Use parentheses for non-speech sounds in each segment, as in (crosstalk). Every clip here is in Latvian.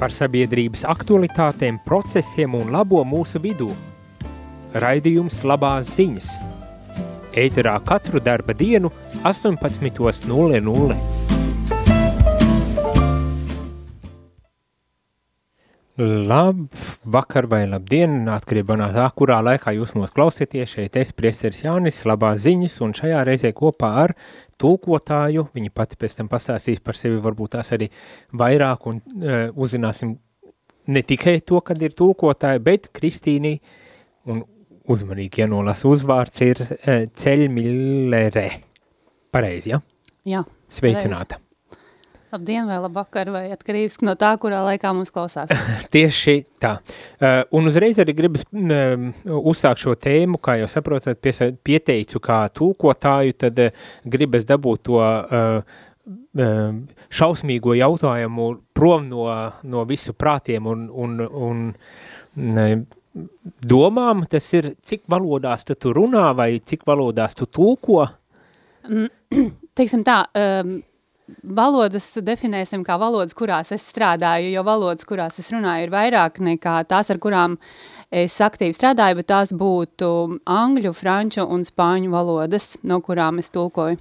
par sabiedrības aktualitātēm, procesiem un labo mūsu vidū. Raidījums labās ziņas. Ēterā katru darba dienu 18.00. Labvakar vai labdien, atkarībā no tā, kurā laikā jūs mūs klausieties. Šeit es, priesteris Jānis, labās ziņas, un šajā reizē kopā ar tulkotāju, viņa pati pēc tam pastāstīs par sevi, varbūt tās arī vairāk, un uh, uzzināsim ne tikai to, kad ir tulkotāji, bet Kristīnī, un uzmanīgi ienolas uzvārds ir uh, Ceļmillere. Pareizi, ja? Jā. Sveicināta. Reiz. Labdien, vai labvakar, vai atkarības no tā, kurā laikā mums klausās. (laughs) Tieši tā. Uh, un uzreiz arī gribas um, uzsākt šo tēmu, kā jau saprotat, piesa, pieteicu kā tulkotāju, tad uh, gribas dabūt to uh, šausmīgo jautājumu prom no, no visu prātiem un, un, un ne, domām, tas ir, cik valodās tu, tu runā vai cik valodās tu tulko? (clears throat) Teiksim tā, um, valodas definēsim kā valodas, kurās es strādāju, jo valodas, kurās es runāju, ir vairāk nekā tās, ar kurām es aktīvi strādāju, bet tās būtu angļu, franču un spāņu valodas, no kurām es tulkoju.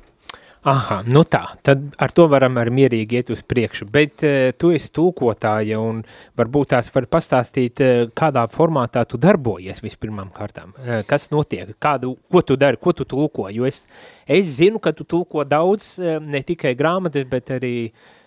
Aha, nu tā, tad ar to varam ar mierīgi iet uz priekšu, bet uh, tu esi tulkotāja un varbūt tās var pastāstīt, uh, kādā formātā tu darbojies vispirmām kārtām, uh, kas notiek, kādu, ko tu dari, ko tu tulko, jo es, es zinu, ka tu tulko daudz, ne tikai grāmatas, bet arī uh, Eh,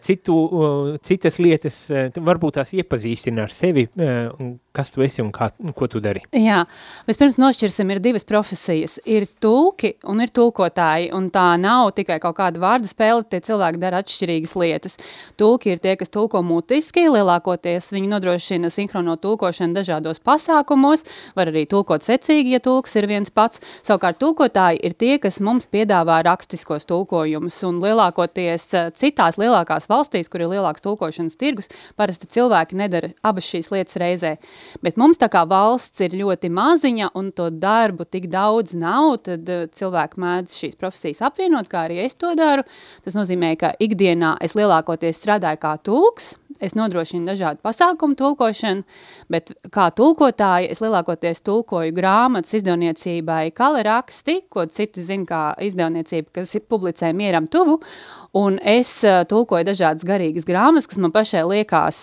citu, citas lietas, eh, varbūt tās iepazīstina ar sevi, eh, kas tu esi un kā, ko tu dari. Jā, vispirms nošķirsim, ir divas profesijas. Ir tulki un ir tulkotāji, un tā nav tikai kaut kāda vārdu spēle, tie cilvēki dara atšķirīgas lietas. Tulki ir tie, kas tulko mutiski, lielākoties viņi nodrošina sinhrono tulkošanu dažādos pasākumos, var arī tulkot secīgi, ja tulks ir viens pats. Savukārt tulkotāji ir tie, kas mums piedāvā rakstiskos tulkojumus, un lielākoties citās lielākās lielākās valstīs, kur ir lielāks tulkošanas tirgus, parasti cilvēki nedara abas šīs lietas reizē. Bet mums tā kā valsts ir ļoti maziņa un to darbu tik daudz nav, tad uh, cilvēki mēdz šīs profesijas apvienot, kā arī es to daru. Tas nozīmē, ka ikdienā es lielākoties strādāju kā tulks, es nodrošinu dažādu pasākumu tulkošanu, bet kā tulkotāja es lielākoties tulkoju grāmatas izdevniecībai kaleraksti, ko citi zina kā izdevniecība, kas publicē mieram tuvu, Un es uh, tulkoju dažādas garīgas grāmatas, kas man pašai liekas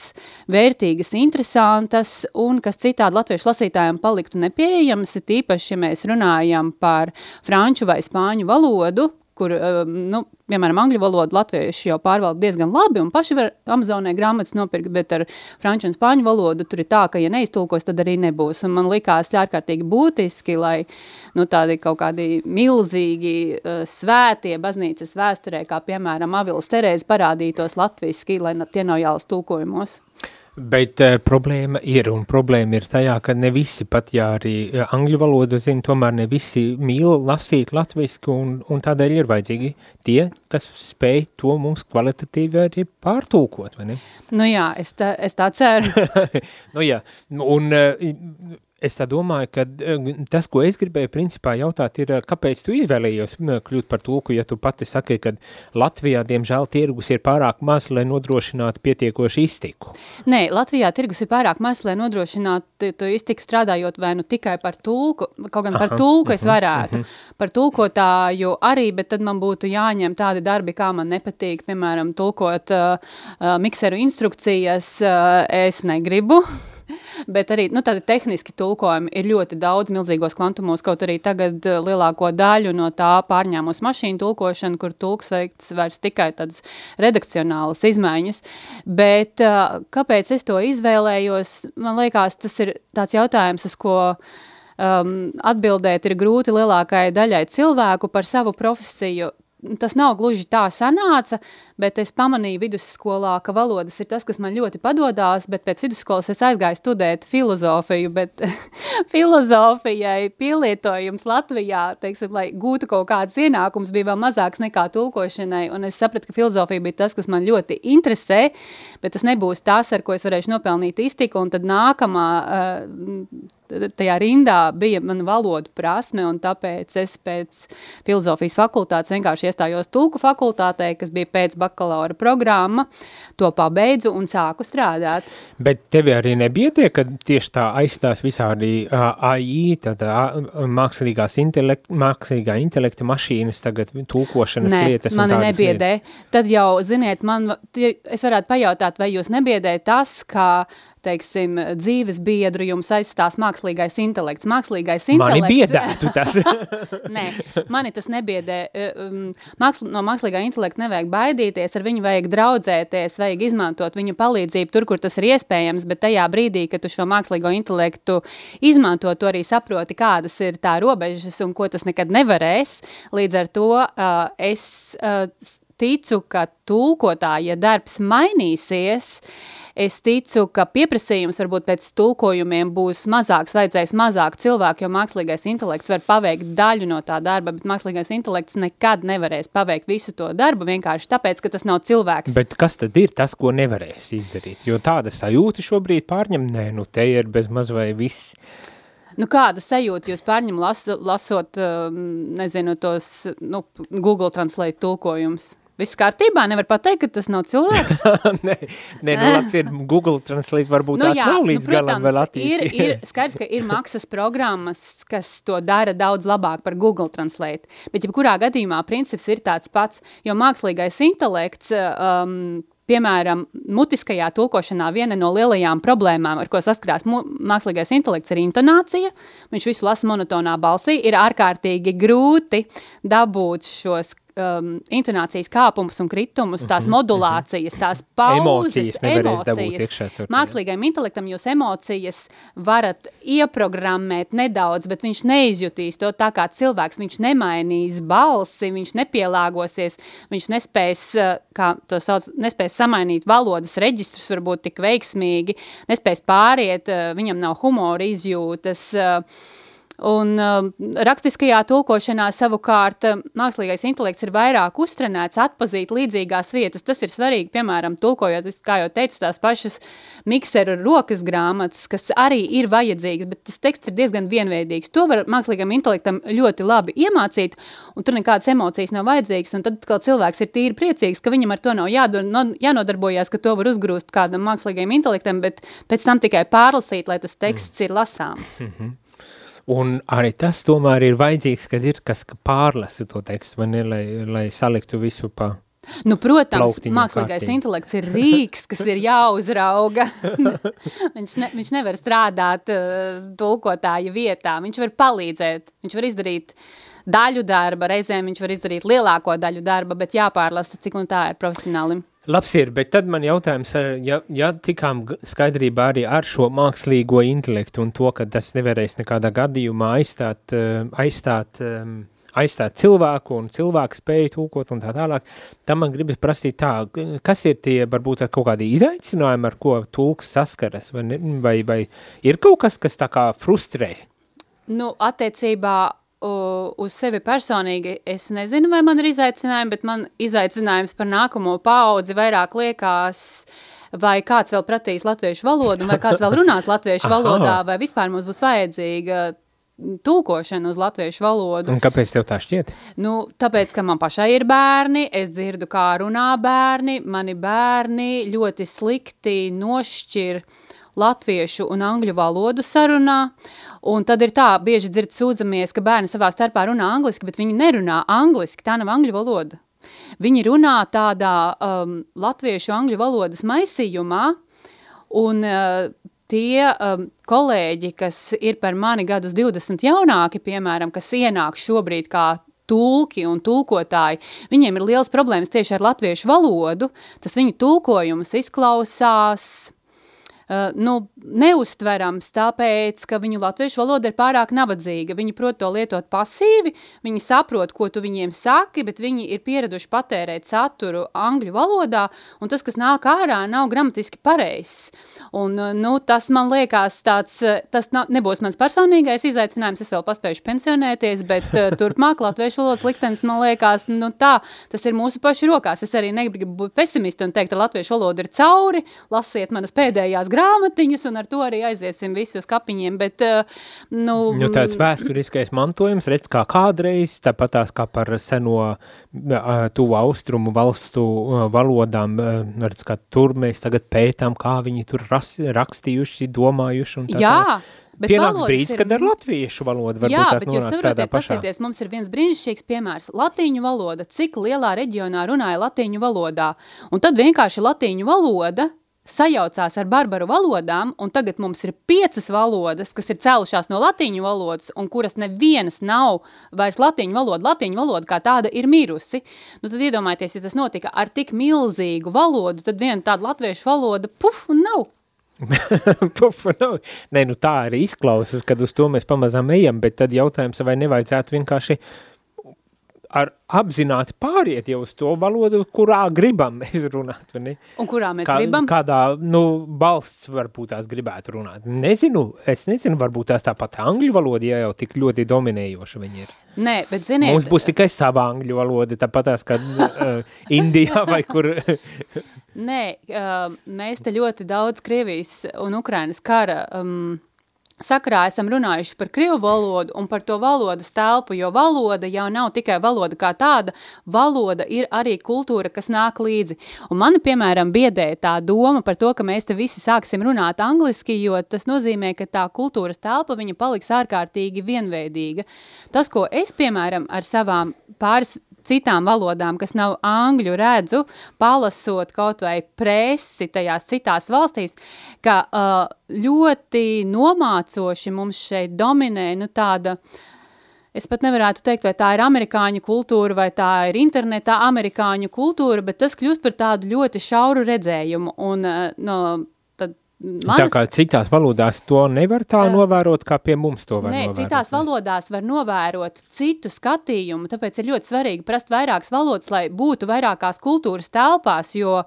vērtīgas, interesantas un kas citādi latviešu lasītājiem paliktu nepieejamas, tīpaši, ja mēs runājam par franču vai spāņu valodu, kur, um, nu, piemēram, angļu valodu latvieši jau pārvalda diezgan labi un paši var Amazonē grāmatas nopirkt, bet ar franču un spāņu valodu tur ir tā, ka, ja neiztulkos, tad arī nebūs. Un man likās ārkārtīgi būtiski, lai nu, tādi kaut kādi milzīgi uh, svētie baznīcas vēsturē, kā piemēram Avilas Terēze parādītos latviski, lai tie nav jālas tulkojumos. Bet uh, problēma ir, un problēma ir tajā, ka ne visi, pat ja arī uh, angļu valodu zina, tomēr ne visi mīl lasīt latvisku, un, un tādēļ ir vajadzīgi tie, kas spēj to mums kvalitatīvi arī pārtulkot, vai ne? Nu jā, es tā, es tā ceru. (laughs) nu jā, un uh, Es tā domāju, ka eh, tas, ko es gribēju principā jautāt, ir, eh, kāpēc tu izvēlējies kļūt par tulku, ja tu pati saki, ka Latvijā, diemžēl, tirgus ir pārāk maz, lai nodrošinātu pietiekoši iztiku? Nē, Latvijā tirgus ir pārāk maz, lai nodrošinātu to iztiku strādājot vai nu tikai par tulku, kaut gan par Aha, tulku es mhm, varētu, uh mhm. -huh. par tulkotāju arī, bet tad man būtu jāņem tādi darbi, kā man nepatīk, piemēram, tulkot uh, uh, mikseru instrukcijas, uh, es negribu. Bet arī nu, tādi tehniski tulkojumi ir ļoti daudz milzīgos kvantumos, kaut arī tagad eh, lielāko daļu no tā pārņēmus mašīnu tulkošanu, kur tulks veikts vairs tikai tādas redakcionālas izmaiņas. Bet eh, kāpēc es to izvēlējos? Man liekas, tas ir tāds jautājums, uz ko um, atbildēt ir grūti lielākajai daļai cilvēku par savu profesiju tas nav gluži tā sanāca, bet es pamanīju vidusskolā, ka valodas ir tas, kas man ļoti padodās, bet pēc vidusskolas es aizgāju studēt filozofiju, bet (laughs) filozofijai pielietojums Latvijā, teiksim, lai gūtu kaut kāds ienākums, bija vēl mazāks nekā tulkošanai, un es sapratu, ka filozofija bija tas, kas man ļoti interesē, bet tas nebūs tas, ar ko es varēšu nopelnīt iztiku, un tad nākamā uh, tajā rindā bija mana valodu prasme, un tāpēc es pēc filozofijas fakultātes vienkārši iestājos tulku fakultātē, kas bija pēc bakalaura programma, to pabeidzu un sāku strādāt. Bet tevi arī nebiedē, ka tieši tā aizstās visādi uh, AI, tāda uh, mākslīgās intelekt, mākslīgā intelekta mašīnas, tagad tulkošanas Nē, lietas mani un tādas nebiedē. lietas. Tad jau, ziniet, man, tie- es varētu pajautāt, vai jūs nebiedē tas, ka, teiksim, dzīves biedru jums aizstās mākslīgais intelekts. Mākslīgais Mani intelekts... biedētu tas. (laughs) Nē, mani tas nebiedē. Um, Māksl, no mākslīgā intelekta nevajag baidīties, ar viņu vajag draudzēties, vajag izmantot viņu palīdzību tur, kur tas ir iespējams, bet tajā brīdī, kad tu šo mākslīgo intelektu izmanto, tu arī saproti, kādas ir tā robežas un ko tas nekad nevarēs. Līdz ar to uh, es uh, ticu, ka tulkotāja darbs mainīsies, Es ticu, ka pieprasījums varbūt pēc tulkojumiem būs mazāks, vajadzēs mazāk cilvēku, jo mākslīgais intelekts var paveikt daļu no tā darba, bet mākslīgais intelekts nekad nevarēs paveikt visu to darbu vienkārši tāpēc, ka tas nav cilvēks. Bet kas tad ir tas, ko nevarēs izdarīt? Jo tāda sajūta šobrīd pārņem, nē, nu te ir bez maz vai viss. Nu, kāda sajūta jūs pārņem lasu, lasot, um, nezinu, tos nu, Google Translate tulkojums? Viss kārtībā, nevar pateikt, ka tas nav cilvēks. (laughs) nē, nē, nu labs ir Google Translate, varbūt tās nav līdz galam vēl ir, attīstījies. ir skaidrs, ka ir maksas programmas, kas to dara daudz labāk par Google Translate, bet jebkurā gadījumā princips ir tāds pats, jo mākslīgais intelekts, um, piemēram, mutiskajā tulkošanā viena no lielajām problēmām, ar ko saskarās mākslīgais intelekts, ir intonācija. Viņš visu lasa monotonā balsī. Ir ārkārtīgi grūti dabūt šos um, intonācijas kāpumus un kritumus, tās modulācijas, tās pauzes, Emocijas emocijas. Mākslīgajam intelektam jūs emocijas varat ieprogrammēt nedaudz, bet viņš neizjutīs to tā kā cilvēks. Viņš nemainīs balsi, viņš nepielāgosies, viņš nespēs, uh, kā to sauc, nespēs samainīt valodas reģistrus varbūt tik veiksmīgi, nespēs pāriet, uh, viņam nav humora izjūtas. Un uh, rakstiskajā tulkošanā savukārt uh, mākslīgais intelekts ir vairāk uztrenēts atpazīt līdzīgās vietas. Tas ir svarīgi, piemēram, tulkojot, kā jau teicu, tās pašas mikseru rokas grāmatas, kas arī ir vajadzīgas, bet tas teksts ir diezgan vienveidīgs. To var mākslīgam intelektam ļoti labi iemācīt, un tur nekādas emocijas nav vajadzīgas, un tad, kad cilvēks ir tīri priecīgs, ka viņam ar to nav jādo, no, jānodarbojās, ka to var uzgrūst kādam mākslīgajam intelektam, bet pēc tam tikai pārlasīt, lai tas teksts ir lasāms. Un arī tas tomēr ir vajadzīgs, kad ir kas ka pārlasa to tekstu, vai ne, lai, lai saliktu visu pa... Nu, protams, mākslīgais kārtīgi. intelekts ir rīks, kas ir jāuzrauga. (laughs) viņš, ne, viņš nevar strādāt uh, tulkotāja vietā, viņš var palīdzēt, viņš var izdarīt daļu darba, reizēm viņš var izdarīt lielāko daļu darba, bet jāpārlasa, cik un tā ir profesionālim. Labs ir, bet tad man jautājums, eh, ja, ja tikām skaidrībā arī ar šo mākslīgo intelektu un to, ka tas nevarēs nekādā gadījumā aizstāt, eh, aizstāt, em, aizstāt cilvēku un cilvēku spēju tūkot un tā tālāk, tam man gribas prasīt tā, kas ir tie varbūt kaut kādi izaicinājumi, ar ko tulks saskaras, vai, vai, vai ir kaut kas, kas tā kā frustrē? Nu, attiecībā uz sevi personīgi es nezinu, vai man ir izaicinājumi, bet man izaicinājums par nākamo paudzi vairāk liekas, vai kāds vēl pratīs latviešu valodu, vai kāds vēl runās (laughs) latviešu valodā, vai vispār mums būs vajadzīga tulkošana uz latviešu valodu. Un kāpēc tev tā šķiet? Nu, tāpēc, ka man pašai ir bērni, es dzirdu, kā runā bērni. Mani bērni ļoti slikti nošķir latviešu un angļu valodu sarunā. Un tad ir tā, bieži dzird sūdzamies, ka bērni savā starpā runā angliski, bet viņi nerunā angliski, tā nav angļu valoda. Viņi runā tādā um, latviešu angļu valodas maisījumā, un uh, tie um, kolēģi, kas ir par mani gadus 20 jaunāki, piemēram, kas ienāk šobrīd kā tulki un tulkotāji, viņiem ir liels problēmas tieši ar latviešu valodu, tas viņu tulkojums izklausās Uh, nu, neustverams, tāpēc, ka viņu latviešu valoda ir pārāk nabadzīga. Viņi prot to lietot pasīvi, viņi saprot, ko tu viņiem saki, bet viņi ir pieraduši patērēt saturu angļu valodā, un tas, kas nāk ārā, nav gramatiski pareizs. Un, uh, nu, tas man liekas tāds, uh, tas nav, nebūs mans personīgais izaicinājums, es vēl paspējuši pensionēties, bet uh, turpmāk latviešu valodas liktenis man liekas, nu tā, tas ir mūsu pašu rokās. Es arī negribu būt pesimisti un teikt, ka latviešu valoda ir cauri, lasiet manas pēdējās grāmatiņas, un ar to arī aiziesim visi uz kapiņiem, bet, uh, nu... Nu, tāds vēsturiskais mantojums, redz, kā kādreiz, tāpat tās kā par seno uh, tuvu austrumu valstu uh, valodām, redz, kā tur mēs tagad pētām, kā viņi tur ras, rakstījuši, domājuši un tā. Jā, tā. Bet Pienāks brīdis, ir... kad ar latviešu valodu varbūt Jā, tās bet jūs saprotiet, paskatieties, mums ir viens brīnišķīgs piemērs. Latīņu valoda, cik lielā reģionā runāja latīņu valodā. Un tad vienkārši latīņu valoda sajaucās ar barbaru valodām, un tagad mums ir piecas valodas, kas ir cēlušās no latīņu valodas, un kuras nevienas nav vairs latīņu valoda. Latīņu valoda kā tāda ir mirusi. Nu, tad iedomājieties, ja tas notika ar tik milzīgu valodu, tad viena tāda latviešu valoda, puf, un nav. (laughs) Pufa nav. Nē, nu tā arī izklausas, kad uz to mēs pamazām ejam, bet tad jautājums, vai nevajadzētu vienkārši ar apzināti pāriet jau uz to valodu, kurā gribam mēs runāt, vai ne? Un kurā mēs Kā, gribam? Kādā, nu, balsts varbūt tās gribētu runāt. Nezinu, es nezinu, varbūt tās tāpat angļu valoda, ja jau tik ļoti dominējoša viņi ir. Nē, bet ziniet... Mums būs tikai sava angļu valoda, tāpat tās, kad uh, (laughs) Indijā vai kur... Nē, uh, mēs te ļoti daudz Krievijas un Ukrainas kara um, sakarā esam runājuši par krievu valodu un par to valodas telpu, jo valoda jau nav tikai valoda kā tāda, valoda ir arī kultūra, kas nāk līdzi. Un mani, piemēram, biedēja tā doma par to, ka mēs te visi sāksim runāt angliski, jo tas nozīmē, ka tā kultūras telpa viņa paliks ārkārtīgi vienveidīga. Tas, ko es, piemēram, ar savām pāris citām valodām, kas nav angļu, redzu, palasot kaut vai presi tajās citās valstīs, ka uh, ļoti nomācoši mums šeit dominē nu, tāda es pat nevarētu teikt, vai tā ir amerikāņu kultūra, vai tā ir internetā amerikāņu kultūra, bet tas kļūst par tādu ļoti šauru redzējumu. Un, no, Manas... Tā kā citās valodās to nevar tā uh, novērot, kā pie mums to var nē, novērot. citās valodās var novērot citu skatījumu, tāpēc ir ļoti svarīgi prast vairākas valodas, lai būtu vairākās kultūras telpās, jo,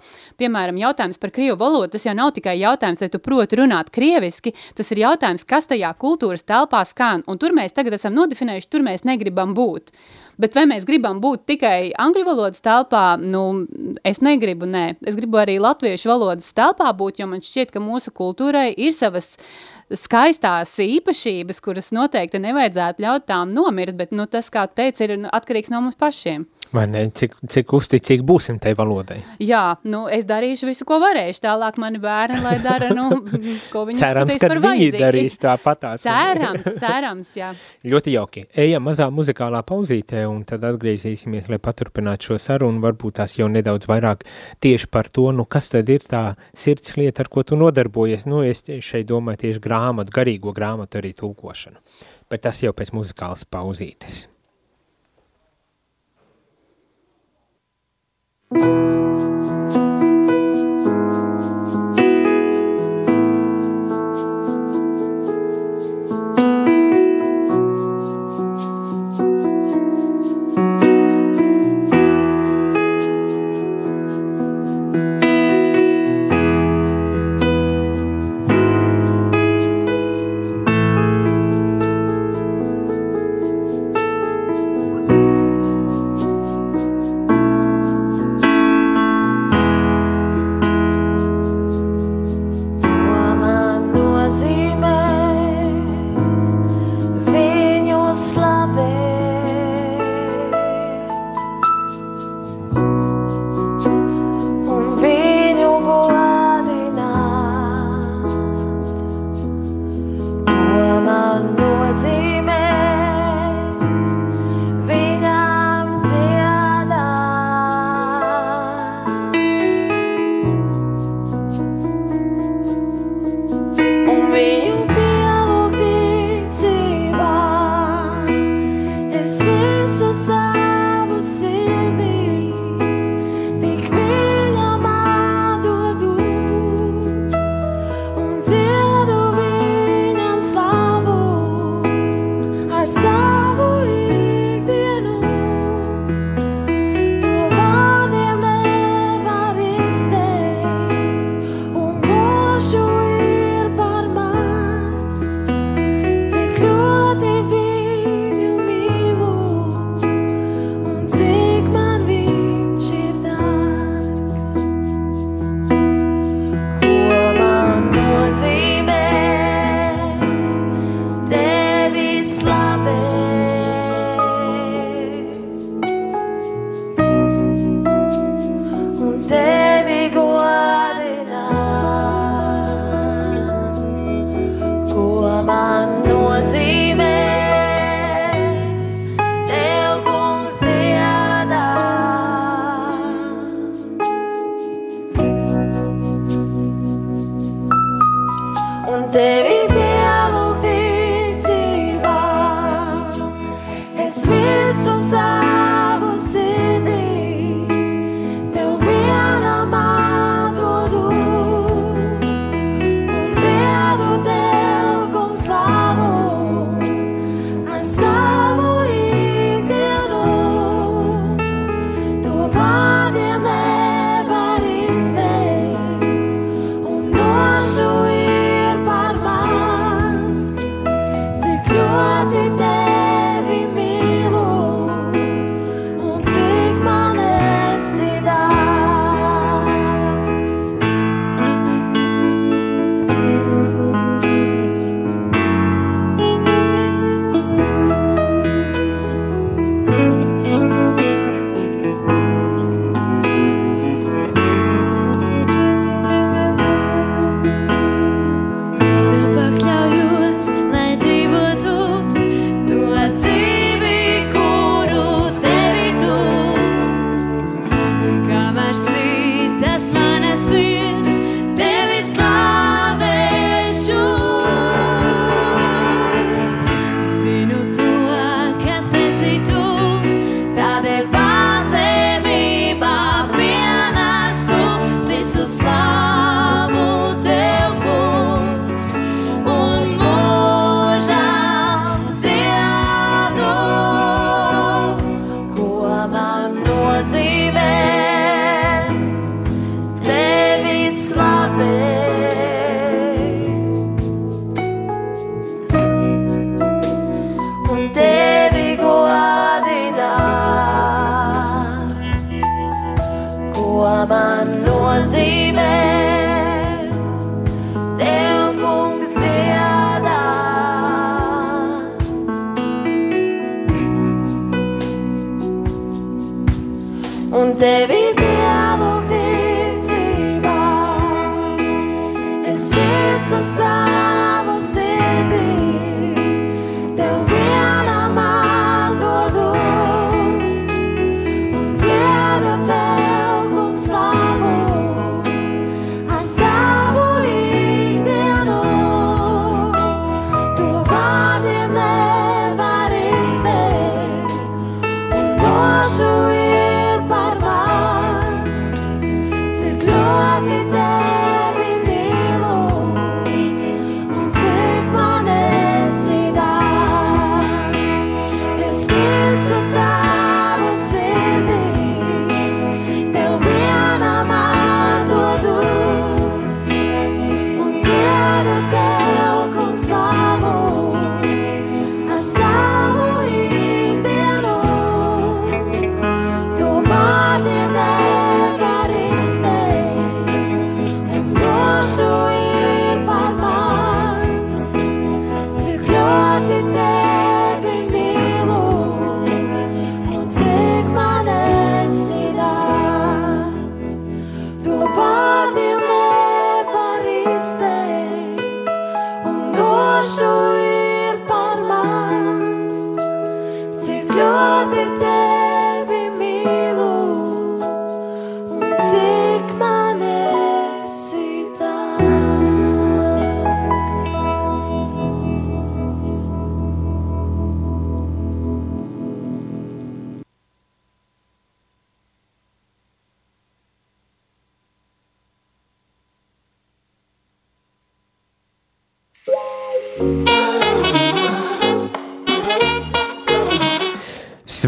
piemēram, jautājums par krievu valodu, tas jau nav tikai jautājums, vai tu proti runāt krieviski, tas ir jautājums, kas tajā kultūras telpā skan, un tur mēs tagad esam nodefinējuši, tur mēs negribam būt. Bet vai mēs gribam būt tikai angļu valodas telpā? Nu, es negribu, nē. Es gribu arī latviešu valodas telpā būt, jo man šķiet, ka mūsu kultūrai ir savas skaistās īpašības, kuras noteikti nevajadzētu ļaut tām nomirt, bet nu, tas, kā teica, ir atkarīgs no mums pašiem. Vai ne, cik, cik uzticīgi būsim tai valodai? Jā, nu, es darīšu visu, ko varēšu, tālāk mani bērni, lai dara, nu, (laughs) ko viņi cerams, skatīs par vajadzīgi. viņi darīs tāpatās. Cerams, cerams, jā. (laughs) Ļoti jauki. Ejam mazā muzikālā pauzītē, un tad atgriezīsimies, lai paturpinātu šo sarunu, varbūt tās jau nedaudz vairāk tieši par to, nu, kas tad ir tā sirds lieta, ar ko tu nodarbojies. Nu, es šeit domāju tieši grāmatu, garīgo grāmatu arī tulkošanu. Bet tas jau pēc muzikālas pauzītes. Thank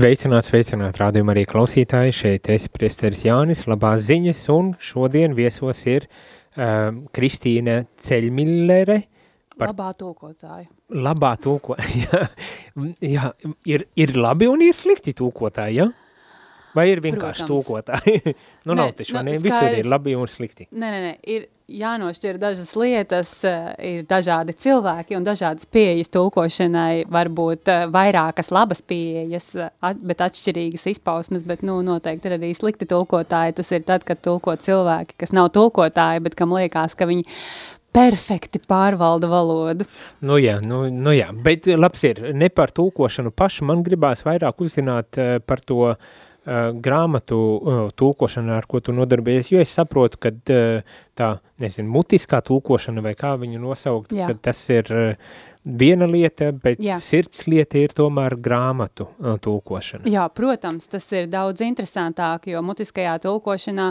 Sveicināt, sveicināt, rādījumā arī klausītāji, šeit es priesteris Jānis, labās ziņas, un šodien viesos ir um, Kristīne Ceļmillere, Par- Labā tulkotāja. labā tulko, (laughs) jā, jā ir, ir labi un ir slikti tulkotāji, ja? Vai ir vienkārši Protams. tulkotāji? nu, (laughs) nav Nē, taču, nu, ne, visur ir skaidrs. labi un slikti. Nē, nē, nē, ir jānošķir dažas lietas, eh, ir dažādi cilvēki un dažādas pieejas tulkošanai, varbūt eh, vairākas labas pieejas, eh, bet atšķirīgas izpausmes, bet, nu, noteikti ir arī slikti tulkotāji. Tas ir tad, kad tulko cilvēki, kas nav tulkotāji, bet kam liekas, ka viņi perfekti pārvalda valodu. Nu jā, nu, nu jā, bet labs ir, ne par tulkošanu pašu, man gribās vairāk uzzināt par to uh, grāmatu tulkošanu, ar ko tu nodarbies, jo es saprotu, ka tā, nezinu, mutiskā tulkošana vai kā viņu nosaukt, ka tas ir uh, viena lieta, bet Jā. sirds lieta ir tomēr grāmatu uh, tulkošana. Jā, protams, tas ir daudz interesantāk, jo mutiskajā tulkošanā,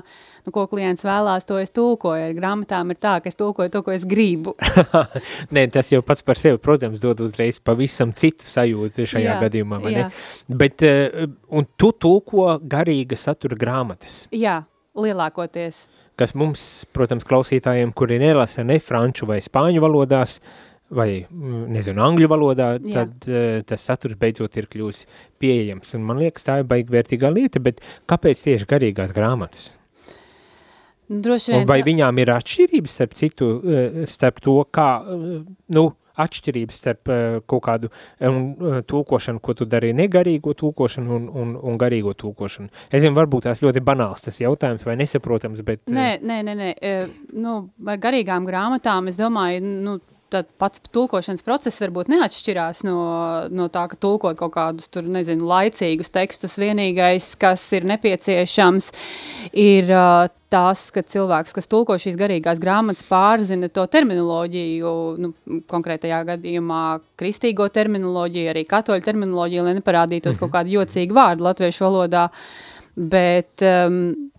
nu, ko klients vēlās, to es tulkoju. Ar grāmatām ir tā, ka es tulkoju to, ko es gribu. (laughs) Nē, tas jau pats par sevi, protams, dod uzreiz pavisam citu sajūtu šajā Jā, gadījumā, vai jā. ne? Bet, uh, un tu tulko garīga satura grāmatas. Jā, lielākoties. kas mums, protams, klausītājiem, kuri nelasa ne franču vai spāņu valodās, vai, mm, nezinu, angļu valodā, Jā. tad uh, tas saturs beidzot ir kļūst pieejams. Un man liekas, tā ir baigi vērtīgā lieta, bet kāpēc tieši garīgās grāmatas? Droši Un vien. vai tā- viņām ir atšķirības starp citu, uh, starp to, kā, uh, nu, atšķirības starp kaut kādu um, tulkošanu, ko tu darīji negarīgo tulkošanu un, un, un garīgo tulkošanu. Es zinu, varbūt tās ļoti banāls tas jautājums vai nesaprotams, bet... Nē, nē, nē, nē. Nu, ar garīgām grāmatām es domāju, nu, tad pats tulkošanas process varbūt neatšķirās no, no tā, ka tulkot kaut kādus tur, nezinu, laicīgus tekstus. Vienīgais, kas ir nepieciešams, ir uh, tas, ka cilvēks, kas tulko šīs garīgās grāmatas, pārzina to terminoloģiju, nu, konkrētajā gadījumā kristīgo terminoloģiju, arī katoļu terminoloģiju, lai neparādītos kaut kādi jocīgi vārdi latviešu valodā. Bet um,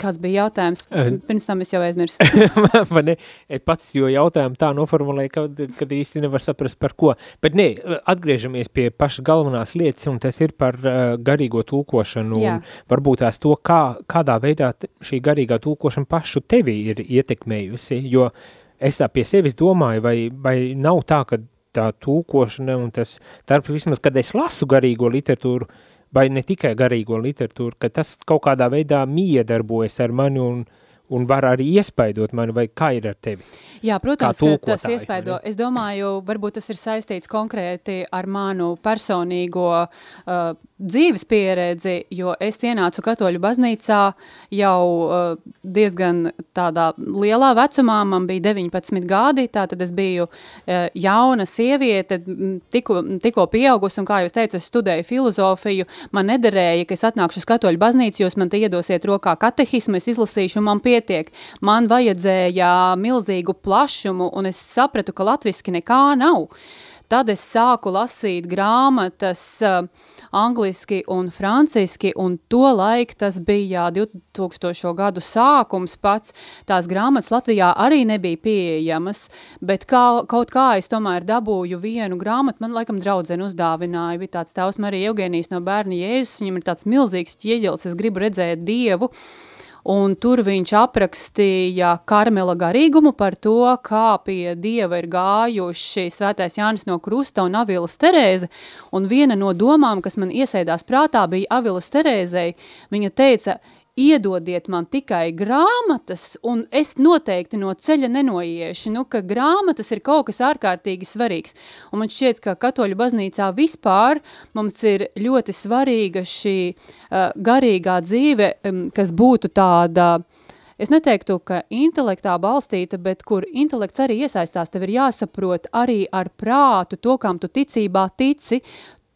kāds bija jautājums? Pirms tam es jau aizmirsu. (laughs) Es pats jo jautājumu tā noformulēju, kad, kad īsti nevar saprast par ko. Bet nē, atgriežamies pie paša galvenās lietas, un tas ir par uh, garīgo tulkošanu. Varbūt tās to, kā, kādā veidā šī garīgā tulkošana pašu tevi ir ietekmējusi, jo es tā pie sevis domāju, vai, vai nav tā, ka tā tulkošana un tas darbs, vismaz, kad es lasu garīgo literatūru, vai ne tikai garīgo literatūru, ka tas kaut kādā veidā miedarbojas ar mani un, un var arī iespaidot mani, vai kā ir ar tevi? Jā, protams, tas iespaido. Es domāju, varbūt tas ir saistīts konkrēti ar manu personīgo uh, dzīves pieredzi, jo es ienācu katoļu baznīcā jau uh, diezgan tādā lielā vecumā, man bija 19 gadi, tātad es biju uh, jauna sieviete, m, tikko, pieaugusi, un kā jūs teicu, es studēju filozofiju, man nederēja, ka es atnākšu uz katoļu baznīcu, jūs man te iedosiet rokā katehismu, es izlasīšu, un man pietiek. Man vajadzēja milzīgu plašumu, un es sapratu, ka latviski nekā nav. Tad es sāku lasīt grāmatas uh, angliski un franciski, un to laik tas bija 2000. gadu sākums pats. Tās grāmatas Latvijā arī nebija pieejamas, bet kā, kaut kā es tomēr dabūju vienu grāmatu, man laikam draudzene uzdāvināja, bija tāds tēvs Marija Eugenijas no bērna Jēzus, viņam ir tāds milzīgs ķieģelis, es gribu redzēt Dievu, Un tur viņš aprakstīja karmela garīgumu par to, kā pie dieva ir gājuši svētais Jānis no Krusta un Avilas Terēze. Un viena no domām, kas man iesēdās prātā, bija Avilas Terēzei. Viņa teica, iedodiet man tikai grāmatas, un es noteikti no ceļa nenoiešu, nu, ka grāmatas ir kaut kas ārkārtīgi svarīgs. Un man šķiet, ka katoļu baznīcā vispār mums ir ļoti svarīga šī uh, garīgā dzīve, um, kas būtu tāda, es neteiktu, ka intelektā balstīta, bet kur intelekts arī iesaistās, tev ir jāsaprot arī ar prātu to, kam tu ticībā tici,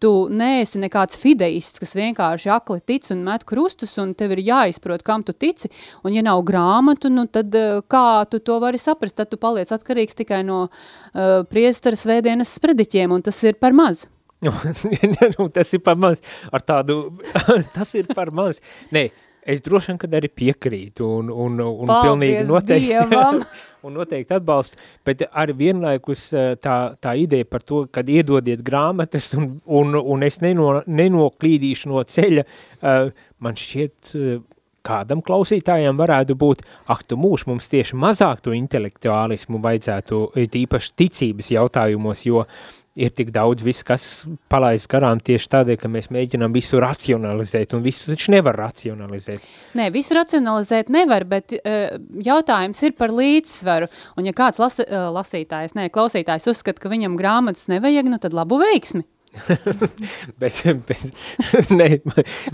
tu neesi nekāds fideists, kas vienkārši akli tic un met krustus, un tev ir jāizprot, kam tu tici, un ja nav grāmatu, nu tad eh, kā tu to vari saprast, tad tu paliec atkarīgs tikai no uh, priestara svētdienas sprediķiem, un tas ir par maz. (laughs) Nu, tas ir par maz, ar tādu, (laughs) tas ir par maz. Nē, es droši vien, kad arī piekrītu un, un, un Paldies pilnīgi noteikti, (laughs) un noteikti atbalstu, bet arī vienlaikus eh, tā, tā ideja par to, kad iedodiet grāmatas un, un, un es neno, nenoklīdīšu no ceļa, uh, man šķiet, uh, kādam klausītājam varētu būt, ak, tu mūž, mums tieši mazāk to intelektuālismu vajadzētu, it īpaši ticības jautājumos, jo ir tik daudz viss, kas palaists garām tieši tādēļ, ka mēs mēģinām visu racionalizēt, un visu taču nevar racionalizēt. Nē, visu racionalizēt nevar, bet uh, jautājums ir par līdzsvaru. Un ja kāds lasa, uh, lasītājs, nē, klausītājs uzskata, ka viņam grāmatas nevajag, nu tad labu veiksmi. (laughs) bet, bet (laughs) ne,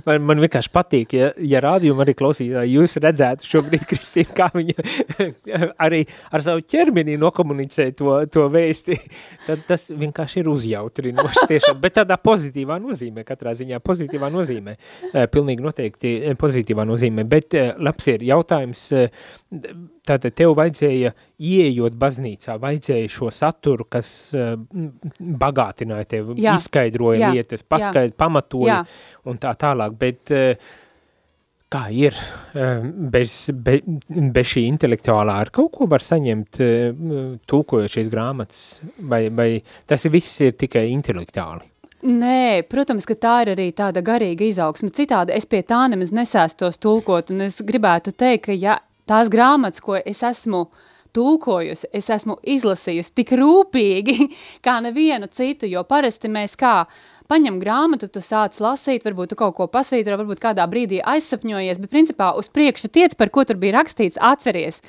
man, man vienkārši patīk, ja, ja rādījumu arī klausītāji, jūs redzētu šobrīd, (laughs) Kristīna, kā viņa arī ar savu ķermenī nokomunicē to, to vēsti, tad tas vienkārši ir uzjautrinoši tiešām, bet tādā pozitīvā nozīmē, katrā ziņā pozitīvā nozīmē, Eh, pilnīgi noteikti eh, pozitīvā nozīmē, bet eh, labs ir jautājums, tātad tev vajadzēja, ieejot baznīcā, vajadzēja šo saturu, kas uh, bagātināja tevi, Jā. izskaidroja Jā. lietas, paskaidroja, pamatoja Jā. un tā tālāk, bet uh, kā ir uh, bez, be, bez šī intelektuālā, ar kaut ko var saņemt uh, tulkojot šīs grāmatas, vai, vai tas viss ir tikai intelektuāli? Nē, protams, ka tā ir arī tāda garīga izaugsme. Citādi es pie tā nemaz nesēstos tulkot, un es gribētu teikt, ka ja tās grāmatas, ko es esmu tulkojusi, es esmu izlasījusi tik rūpīgi (laughs) kā nevienu citu, jo parasti mēs kā paņem grāmatu, tu sāc lasīt, varbūt tu kaut ko pasvītro, varbūt kādā brīdī aizsapņojies, bet principā uz priekšu tiec, par ko tur bija rakstīts, atceries.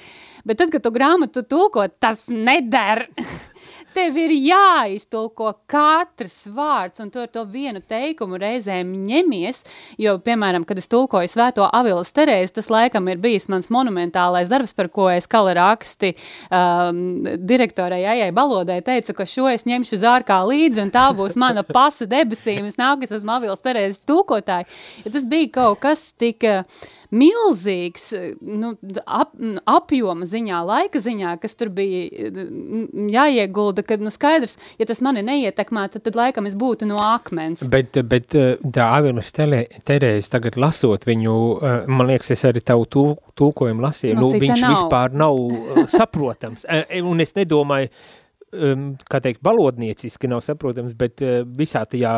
Bet tad, kad tu grāmatu tulko, tas neder. (laughs) Tev ir jāiztulko katrs vārds, un tu ar to vienu teikumu reizēm ņemies, jo, piemēram, kad es tulkoju svēto Avilas Terēzi, tas laikam ir bijis mans monumentālais darbs, par ko es kala raksti um, direktorai Ajai Balodai teicu, ka šo es ņemšu zārkā līdzi, un tā būs mana pasa debesīm, es nāku, es esmu Avilas Terēzes tulkotāji, jo tas bija kaut kas tik uh, milzīgs, nu, ap, apjoma ziņā, laika ziņā, kas tur bija mm, jāiegulda, kad, nu, skaidrs, ja tas mani neietekmētu, tad laikam es būtu no akmens. Bet, bet tā Avilas Terēze tagad lasot viņu, eh, man liekas, es arī tavu tul, tulkojumu lasīju, Nu, nu, viņš nav. vispār nav eh, saprotams, (laughs) Eh, un es nedomāju, kā teikt, balodnieciski nav saprotams, bet uh, visā tajā,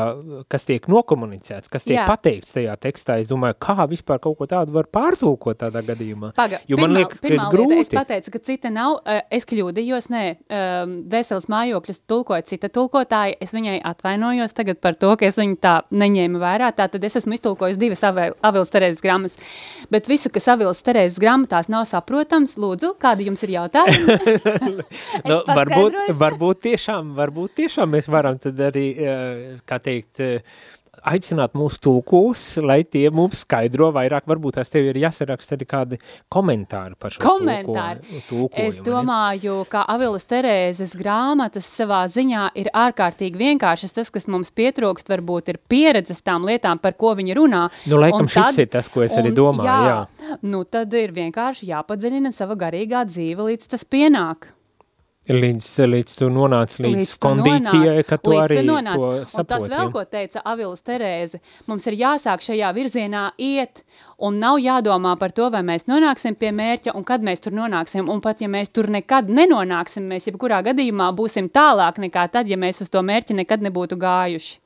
kas tiek nokomunicēts, kas tiek Jā. pateikts tajā tekstā, es domāju, kā vispār kaut ko tādu var pārtulkot tādā gadījumā. Paga, jo man pirmā- liekas, ka ir pirmā lieta, Es grūti. pateicu, ka cita nav. eh, Es kļūdījos, nē, um, veselas mājokļus tulkoja cita tulkotāja. Es viņai atvainojos tagad par to, ka es viņu tā neņēmu vērā. Tātad es esmu iztulkojis divas Avilas Terēzes grāmatas. Bet visu, kas Avilas Terēzes grāmatās nav saprotams, lūdzu, kādi jums ir jautājumi? (laughs) Nu, Es varbūt. Varbūt, tiešām, varbūt tiešām mēs varam tad arī, eh, kā teikt, eh, aicināt mūsu tulkos, lai tie mums skaidro vairāk. Varbūt tās tev ir jāsaraksta arī kādi komentāri par šo Komentāri. tulko-. Es domāju, ka Avilas Terēzes grāmatas savā ziņā ir ārkārtīgi vienkāršas. Tas, kas mums pietrūkst, varbūt ir pieredzes tām lietām, par ko viņi runā. Nu, laikam Un šits ir tas, ko es arī un domāju, jā. Nu, tad ir vienkārši jāpadziļina sava garīgā dzīve, līdz tas pienāk. Līdz, līdz tu nonāc līdz, līdz tu kondīcijai, nonāc, ka tu līdz arī nonāc. to Un tas saproti. vēl, ja? ko teica Avilas Terēze, mums ir jāsāk šajā virzienā iet, un nav jādomā par to, vai mēs nonāksim pie mērķa, un kad mēs tur nonāksim, un pat ja mēs tur nekad nenonāksim, mēs jebkurā gadījumā būsim tālāk nekā tad, ja mēs uz to mērķi nekad nebūtu gājuši.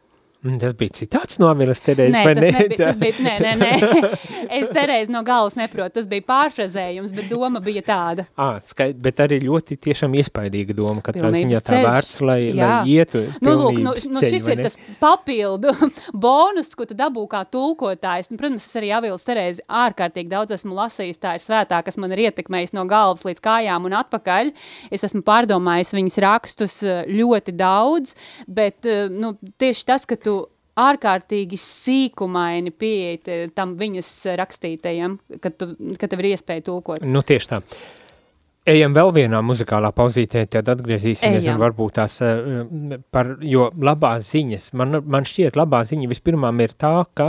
Mm, Tas bija citāts no Avilas Terēzes, vai ne? nebija, (laughs) tas bija, nē, nē, nē. (laughs) Es Terēzi no galvas neprotu, tas bija pārfrazējums, bet doma bija tāda. À, skait, bet arī ļoti tiešām iespaidīga doma, ka tā ziņā tā vērts, lai, lai Jā. ietu Nu, lūk, nu, nu, ceļu, šis vai ir tas papildu (laughs) bonus, ko tu dabū kā tulkotājs. Nu, protams, es arī Avilas Terēzi ārkārtīgi daudz esmu lasījis. Tā ir svētā, kas man ir ietekmējis no galvas līdz kājām un atpakaļ. Es esmu pārdomājis viņas rakstus eh, ļoti daudz, bet eh, nu, tieši tas, ka tu ārkārtīgi sīkumaini pieeja tam viņas rakstītajam, kad, tu, kad tev ir iespēja tulkot. Nu, tieši tā. Ejam vēl vienā muzikālā pauzītē, tad atgriezīsimies Ejam. un varbūt tās eh, par, jo labās ziņas, man, man šķiet labā ziņa vispirmām ir tā, ka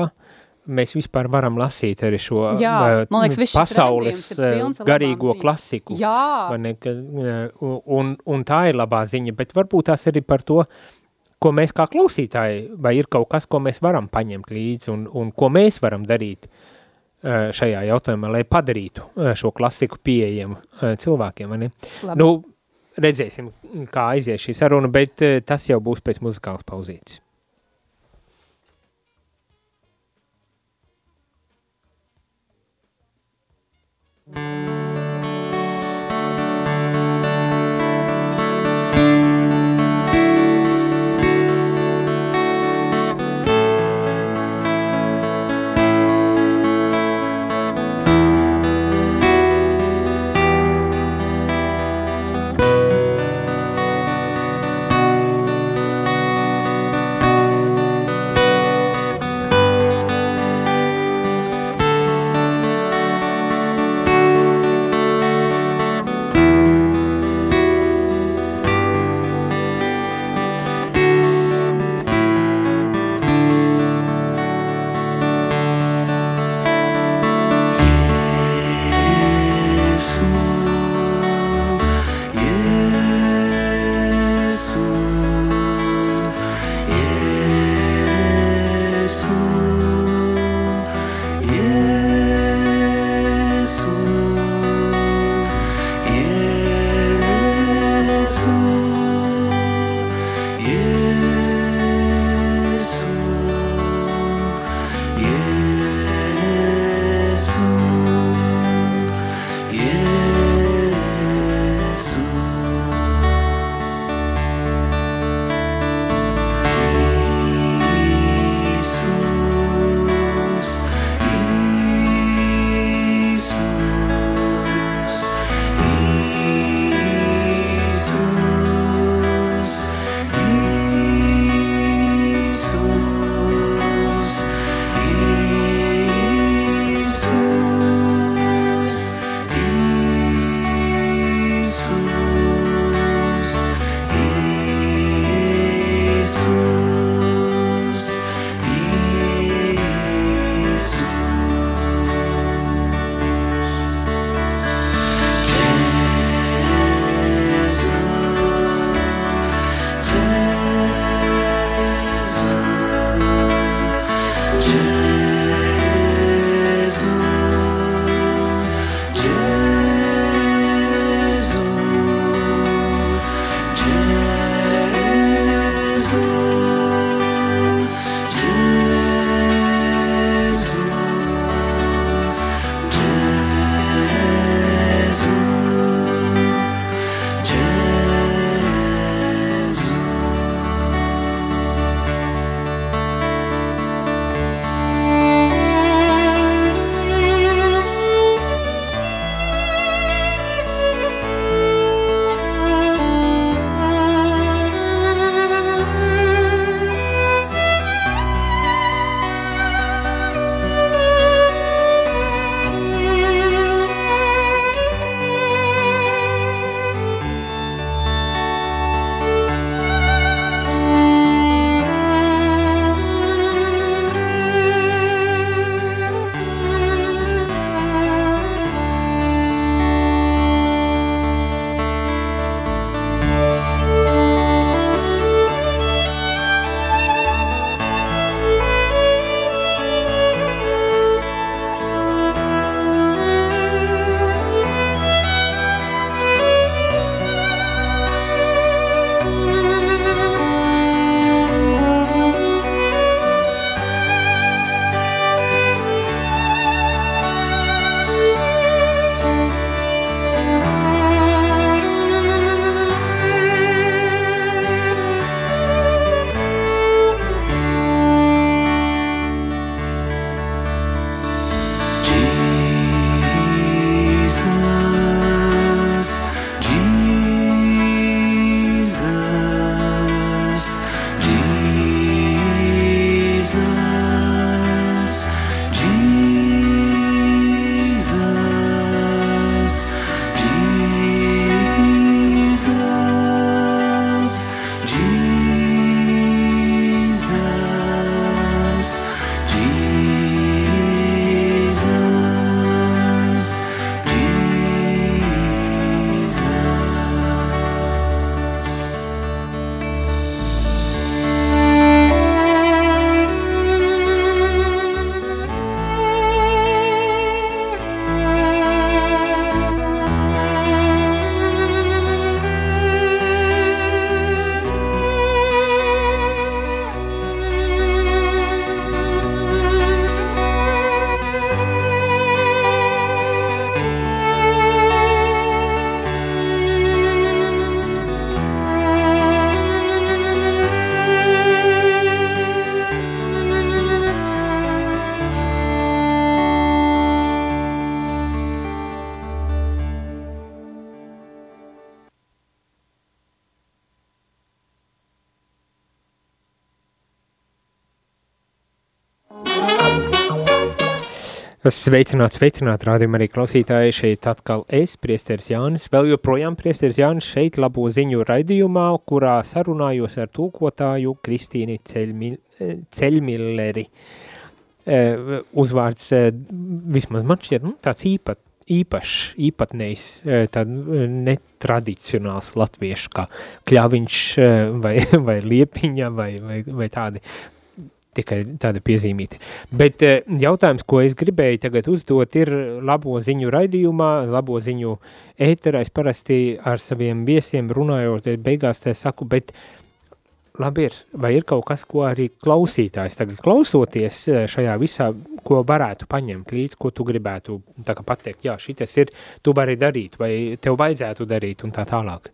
mēs vispār varam lasīt arī šo Jā, eh, man liekas, pasaules eh, garīgo klasiku. Jā, ne, un, un tā ir labā ziņa, bet varbūt tās arī par to, ko mēs kā klausītāji, vai ir kaut kas, ko mēs varam paņemt līdzi un, un ko mēs varam darīt eh, šajā jautājumā, lai padarītu eh, šo klasiku pieejamu eh, cilvēkiem, vai ne? Labi. Nu, redzēsim, kā aizies šī saruna, bet tas jau būs pēc muzikālas pauzītes. Thank Sveicināt, sveicināt, rādījumā arī klausītāji šeit atkal es, priesteris Jānis, vēl joprojām priesteris Jānis šeit labo ziņu raidījumā, kurā sarunājos ar tulkotāju Kristīni Ceļmil, Ceļmilleri. Eh, Uzvārds eh, vismaz man šķiet, nu, tāds īpat, īpašs, īpatnējs, eh, tā netradicionāls latviešu kā kļaviņš vai, (laughs) vai liepiņa vai, vai, vai tādi tikai tāda piezīmīta. Bet eh, jautājums, ko es gribēju tagad uzdot, ir labo ziņu raidījumā, labo ziņu ēterā. Es parasti ar saviem viesiem runājot, beigās te saku, bet labi ir, vai ir kaut kas, ko arī klausītājs tagad klausoties eh, šajā visā, ko varētu paņemt līdz, ko tu gribētu tā kā pateikt, jā, šitas ir, tu vari darīt, vai tev vajadzētu darīt un tā tālāk.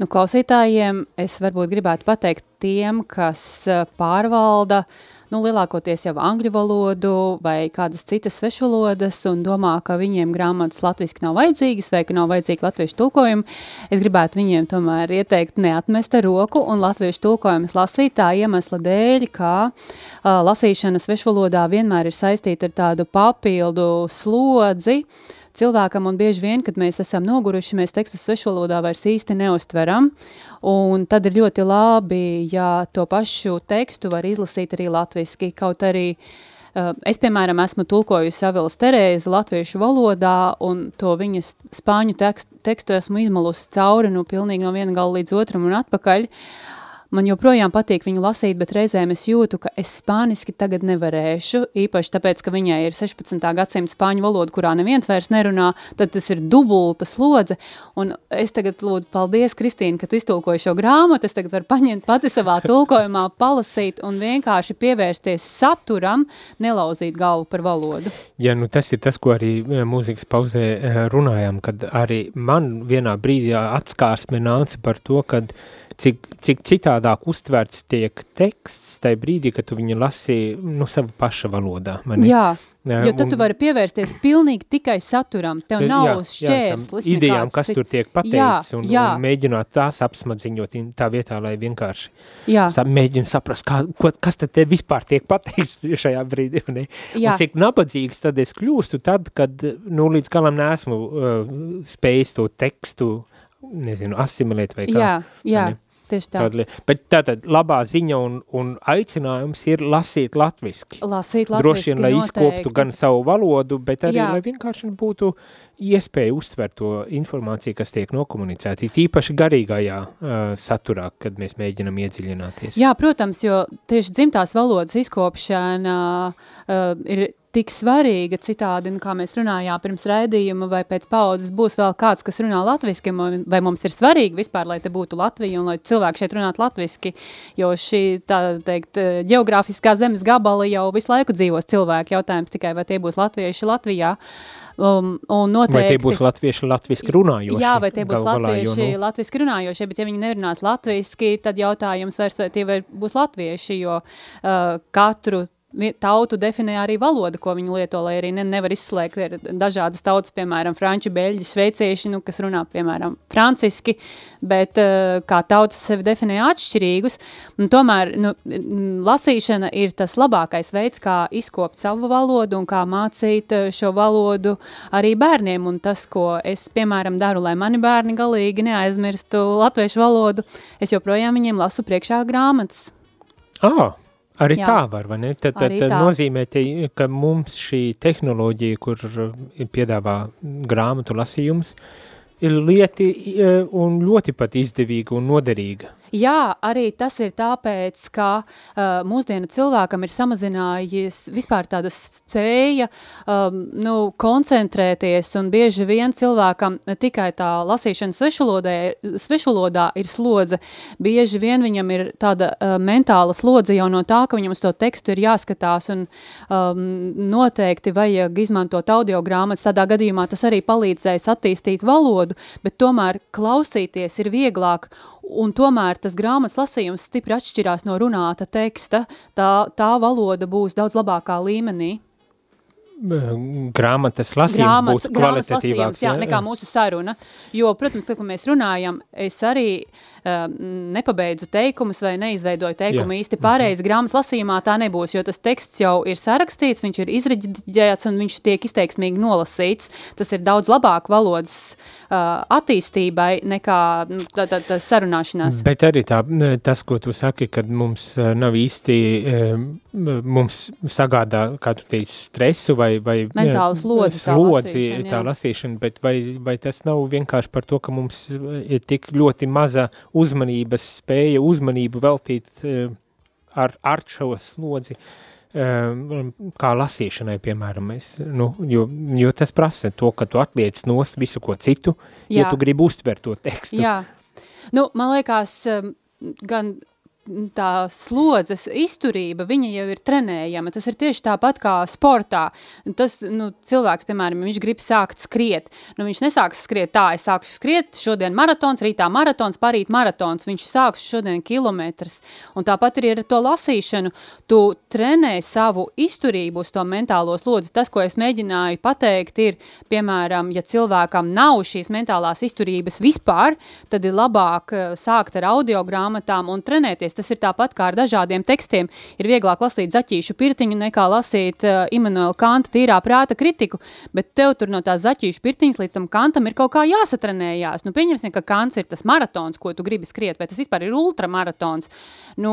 Nu, klausītājiem es varbūt gribētu pateikt tiem, kas eh, pārvalda uh, nu, lielākoties jau angļu valodu vai kādas citas svešvalodas un domā, ka viņiem grāmatas latviski nav vajadzīgas vai ka nav vajadzīgi latviešu tulkojumi, es gribētu viņiem tomēr ieteikt neatmest roku un latviešu tulkojumus lasīt tā iemesla dēļ, ka uh, lasīšana svešvalodā vienmēr ir saistīta ar tādu papildu slodzi, cilvēkam, un bieži vien, kad mēs esam noguruši, mēs tekstus svešvalodā vairs īsti neustveram, Un tad ir ļoti labi, ja to pašu tekstu var izlasīt arī latviski, kaut arī uh, es, piemēram, esmu tulkojusi Avilas Terēzi latviešu valodā, un to viņas spāņu tekstu, tekstu esmu izmalusi cauri, nu, no viena gala līdz otram un atpakaļ. Uh, Man joprojām patīk viņu lasīt, bet reizēm es jūtu, ka es spāniski tagad nevarēšu, īpaši tāpēc, ka viņai ir 16. gadsimta spāņu valoda, kurā neviens vairs nerunā, tad tas ir dubulta slodze, un es tagad lūdzu, paldies, Kristīna, ka tu iztulkoji šo grāmatu, es tagad varu paņemt pati savā tulkojumā, palasīt un vienkārši pievērsties saturam, nelauzīt galvu par valodu. Ja, nu tas ir tas, ko arī eh, mūzikas pauzē eh, runājām, kad arī man vienā brīdī atskārsme nāca par to, kad cik, cik citādāk uztverts tiek teksts tajā brīdī, kad tu viņu lasi nu, sava paša valodā. Mani. Jā, jo tad un, tu vari pievērsties pilnīgi tikai saturam, tev nav jā, šķērslis. Jā, idejām, kas tur tiek pateikts, jā, un, jā. un mēģināt tās apsmadziņot tā vietā, lai vienkārši jā. mēģina saprast, kā, ko, kas tad te vispār tiek pateikts (laughs) šajā brīdī. Jā. Un cik nabadzīgs tad es kļūstu tad, kad nu, līdz galam neesmu uh, spējis to tekstu nezinu, asimilēt vai kā. Jā, jā. Ne? Tieši tā. Tāda, bet tātad labā ziņa un, un aicinājums ir lasīt latviski. Lasīt latviski, Droši vien, lai noteikti. izkoptu gan savu valodu, bet arī, Jā. lai vienkārši būtu iespēja uztvert to informāciju, kas tiek nokomunicēta, tīpaši garīgajā uh, saturā, kad mēs mēģinam iedziļināties. Jā, protams, jo tieši dzimtās valodas izkopšana uh, ir tik svarīga citādi, nu, kā mēs runājām pirms raidījuma, vai pēc paudzes būs vēl kāds, kas runā latviski, vai mums ir svarīgi vispār, lai te būtu Latvija un lai cilvēki šeit runātu latviski, jo šī, tā teikt, geogrāfiskā zemes gabala jau visu laiku dzīvos cilvēki, jautājums tikai, vai tie būs latvieši Latvijā. Um, un noteikti, vai tie būs latvieši latviski runājoši? Jā, vai tie būs latvieši galā, nu... latviski runājoši, bet ja viņi nerunās latviski, tad jautājums vairs, vai tie būs latvieši, jo uh, katru tautu definē arī valoda, ko viņi lieto, lai arī ne, nevar izslēgt. Ir dažādas tautas, piemēram, franči, beļģi, šveicieši, nu, kas runā, piemēram, franciski, bet uh, kā tautas sevi definē atšķirīgus. Un tomēr nu, lasīšana ir tas labākais veids, kā izkopt savu valodu un kā mācīt eh, šo valodu arī bērniem. Un tas, ko es, piemēram, daru, lai mani bērni galīgi neaizmirstu latviešu valodu, es joprojām viņiem lasu priekšā grāmatas. Ah, Arī Jā. tā var, vai ne? Tad, tad, tad nozīmē, te, ka mums šī tehnoloģija, kur piedāvā grāmatu lasījumus, ir lieti un ļoti pat izdevīga un noderīga. Jā, arī tas ir tāpēc, ka uh, mūsdienu cilvēkam ir samazinājies vispār tāda spēja um, nu, koncentrēties, un bieži vien cilvēkam ne tikai tā lasīšana svešvalodā ir slodze, bieži vien viņam ir tāda uh, mentāla slodze jau no tā, ka viņam uz to tekstu ir jāskatās, un um, noteikti vajag izmantot audio grāmatas, tādā gadījumā tas arī palīdzēs attīstīt valodu, bet tomēr klausīties ir vieglāk, un tomēr tas grāmatas lasījums stipri atšķirās no runāta teksta, tā, tā valoda būs daudz labākā līmenī. grāmatas lasījums grāmatas, grāmatas kvalitatīvāks. lasījums, jā, nekā mūsu saruna. Jo, protams, kad mēs runājam, es arī uh, nepabeidzu teikumus vai neizveidoju teikumu Jā. īsti pareizi. Grāmatas lasījumā tā nebūs, jo tas teksts jau ir sarakstīts, viņš ir izreģiģēts un viņš tiek izteiksmīgi nolasīts. Tas ir daudz labāk valodas uh, attīstībai nekā tā, tā, tā sarunāšanās. Bet arī tā, tas, ko tu saki, kad mums eh, nav īsti, eh, mums sagādā, kā tu teici, stresu vai, vai Mentālu eh, slodzi tā lasīšana, tā lasīšana, bet vai, vai tas nav vienkārši par to, ka mums ir tik ļoti maza uzmanības spēja, uzmanību veltīt eh, ar, ar šo slodzi, eh, kā lasīšanai, piemēram, mēs, nu, jo, jo tas prasa to, ka tu atliec nost visu ko citu, ja Jā. tu gribi uztvert to tekstu. Jā, nu, man liekas, um, gan tā slodzes izturība, viņa jau ir trenējama. Tas ir tieši tāpat kā sportā. Tas, nu, cilvēks, piemēram, viņš grib sākt skriet. Nu, viņš nesāks skriet tā, es sākšu skriet, šodien maratons, rītā maratons, parīt maratons. Viņš sāks šodien kilometrs. Un tāpat arī ar to lasīšanu. Tu trenē savu izturību uz to mentālo slodzi. Tas, ko es mēģināju pateikt, ir, piemēram, ja cilvēkam nav šīs mentālās izturības vispār, tad ir labāk eh, sākt ar audio grāmatām un trenēties. Tas ir tāpat kā ar dažādiem tekstiem. Ir vieglāk lasīt zaķīšu pirtiņu nekā lasīt uh, Immanuela Kanta tīrā prāta kritiku, bet tev tur no tās zaķīšu pirtiņas līdz tam kantam ir kaut kā jāsatrenējās. Nu, pieņemsim, ka kants ir tas maratons, ko tu gribi skriet, vai tas vispār ir ultramaratons. Nu,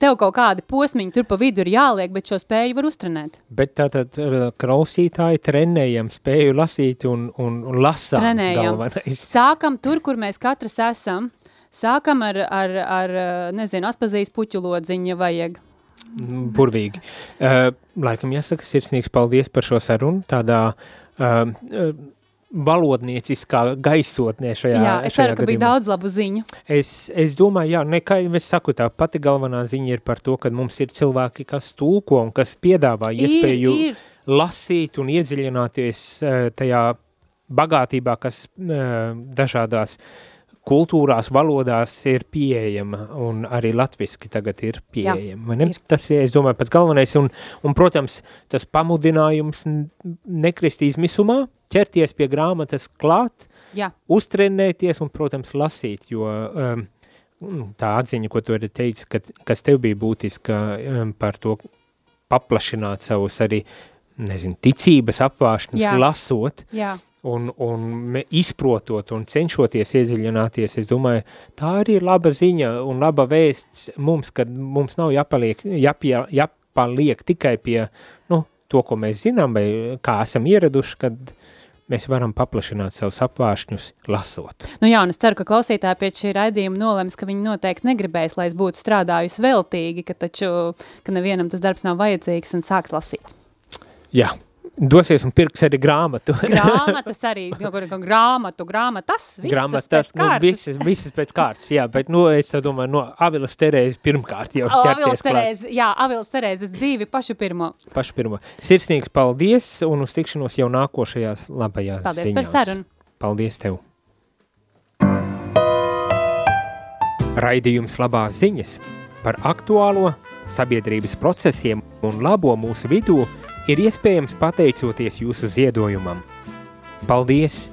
tev kaut kādi posmiņi tur pa vidu ir jāliek, bet šo spēju var uztrenēt. Bet tātad uh, klausītāji trenējam spēju lasīt un, un, un lasām Trenējam. galvenais. Sākam tur, kur mēs katrs esam. Sākam ar, ar, ar uh, nezinu, aspazīs puķu lodziņu, ja vajag. Mm, Burvīgi. Uh, laikam jāsaka sirsnīgs paldies par šo sarunu, tādā uh, uh, valodnieciskā gaisotnē šajā Jā, es ceru, ka bija gadījumā. daudz labu ziņu. Es, es domāju, jā, nekā es saku, tā pati galvenā ziņa ir par to, ka mums ir cilvēki, kas tulko un kas piedāvā iespēju ir, ir. lasīt un iedziļināties uh, tajā bagātībā, kas uh, dažādās kultūrās, valodās ir pieejama un arī latviski tagad ir pieejama. ne? ir. Tas ir, es domāju, pats galvenais un, un, protams, tas pamudinājums n- nekristīs misumā, ķerties pie grāmatas klāt, Jā, uztrenēties un, protams, lasīt, jo um, mm, tā atziņa, ko tu arī teici, ka, kas tev bija būtiska um, par to paplašināt savus arī, nezinu, ticības apvāršņus, Jā. lasot, jā. Un, un izprotot un cenšoties iedziļināties, es domāju, tā arī ir laba ziņa un laba vēsts mums, kad mums nav jāpaliek, jāpie, jāpaliek tikai pie nu, to, ko mēs zinām, vai kā esam ieraduši, kad mēs varam paplašināt savus apvāršņus lasot. Nu jā, un es ceru, ka klausītāji pēc šī raidījuma nolems, ka viņi noteikti negribēs, lai es būtu strādājusi veltīgi, ka taču, ka nevienam tas darbs nav vajadzīgs un sāks lasīt. Jā, dosies un pirks arī grāmatu. (laughs) Grāmatas arī, grāmatu, grāmatas, visas Grāmatas, pēc nu, kārtas. visas, visas pēc kārtas, jā, bet, nu, es tā domāju, no Avilas Terēzes pirmkārt jau Avils ķerties klāt. Terēze, jā, Avils Terēzes dzīvi pašu pirmo. Pašu pirmo. Sirsnīgs paldies un uz tikšanos jau nākošajās labajās Paldies ziņās. par sarunu. Paldies tev. Raidījums labās ziņas par aktuālo sabiedrības procesiem un labo mūsu vidū ir iespējams pateicoties jūsu ziedojumam. Paldies!